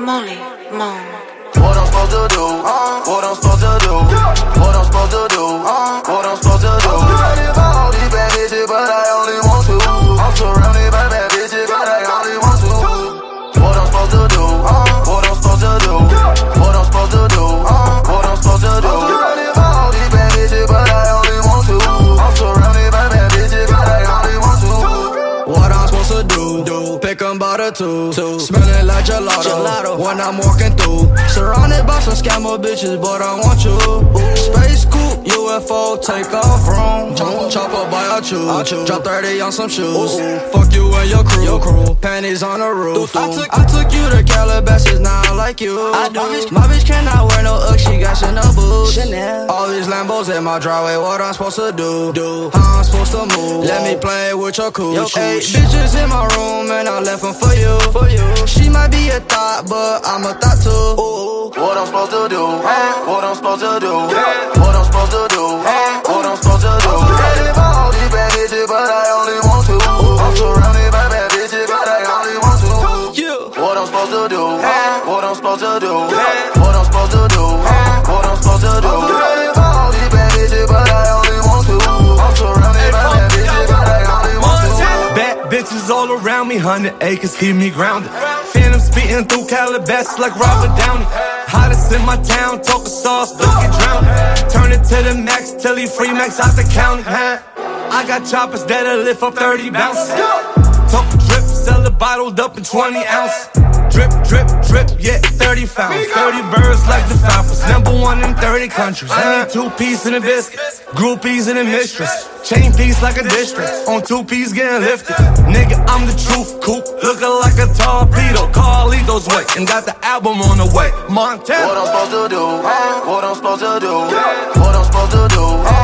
Molly, Mom. What I'm supposed to do? What I'm supposed to do? What I'm supposed to do? To do? do. Pick 'em by the two. two. Smelling like gelato. gelato. When I'm walking through. Surrounded by some scammer bitches, but I want you. Space coupe, UFO, take off from. Chop, chopper by our choose. Drop 30 on some shoes. Fuck you and your crew. your crew. Panties on the roof. I took, I took you to Calabasas, now I like you. I do. My bitch cannot wear no Ugg, she got Chanel boots. Chanel. All these Lambos in my driveway, what I'm supposed to do? Do. How I'm supposed to move? Let me play with your cool. Yo, eight bitches in my room, and I left them for you. For you. She might be a thought, but I'm a thought too. Ooh. What I'm supposed to do? What I'm supposed to do? What I'm supposed to do? What I'm supposed to do? I'm surrounded by all these bad bitches, but I only want to. I'm surrounded by bad bitches, but I only want to. Yeah. What I'm supposed to do? What I'm supposed to do? What bitches all around me, hundred acres keep me grounded. Phantom speeding through Calabasas like Robert Downey. Hottest in my town, talking sauce, look get drowned. Turn it to the max till he free max out the county. I got choppers that'll lift up 30 bounces. Talk drip, sell it bottled up in 20 ounce. Drip, drip, drip, yeah, 30 founds. 30 birds like the Falcons. Number one in 30 countries. I need two piece in a biscuit. Groupies in a mistress. Chain piece like a district. On two piece getting lifted. Nigga, I'm the truth, coop. Looking like a torpedo. Carlito's way. And got the album on the way. Montana. What I'm supposed to do? What I'm supposed to do? What I'm supposed to do?